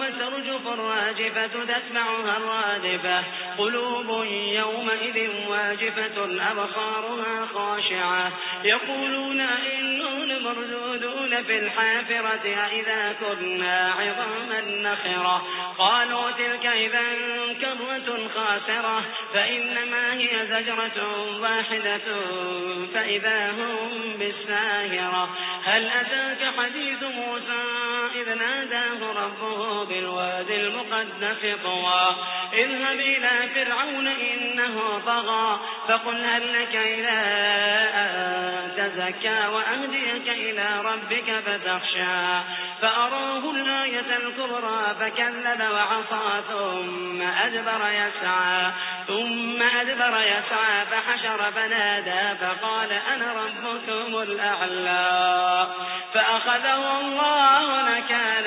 يوم ترجف الراجفة تتبعها الرادفة. قلوب يومئذ واجفة أبصارها خاشعة. يقولون إنه لمردودون في الحافرة أئذا كنا عظاما نخرة. قالوا تلك إذا كرة خاسرة فإنما هي زجرة واحدة فإذا هم بالساهرة. هل أتاك حديث موسى إذ ناداه ربه بالوادي المقدس طوى. اذهب إلى فرعون إنه طغى. فقل هل لك إلى أن تزكى وأهديك إلى ربك فتخشى. فأراه الآية الكبرى فكذب وعصى. ثم أدبر يسعى. ثم أدبر يسعى فحشر فنادى. فقال أنا ربكم الأعلى. فأخذه الله نكال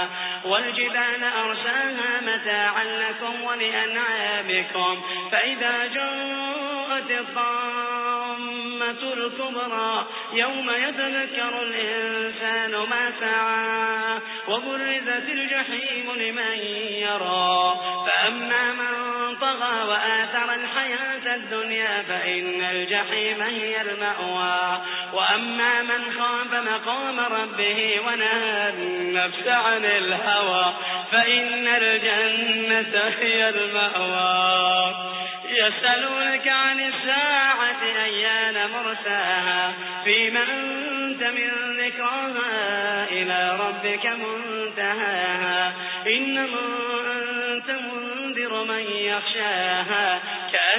والجبال أرساها متاعا لكم ولأنعامكم. فإذا جاءت الطامة الكبرى يوم يتذكر الإنسان ما سعى وبرزت الجحيم لمن يرى. فأما من طغى وآثر الدنيا فإن الجحيم هي المأوى. وأما من خاف مقام ربه ونهى النفس عن الهوى فإن الجنة هي المأوى. يسألونك عن الساعة أيان مرساها فيما أنت من ذكرها إلى ربك منتهاها. إنما أنت منذر من يخشاها